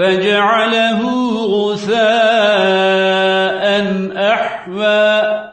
فجعله غثاء أحوى.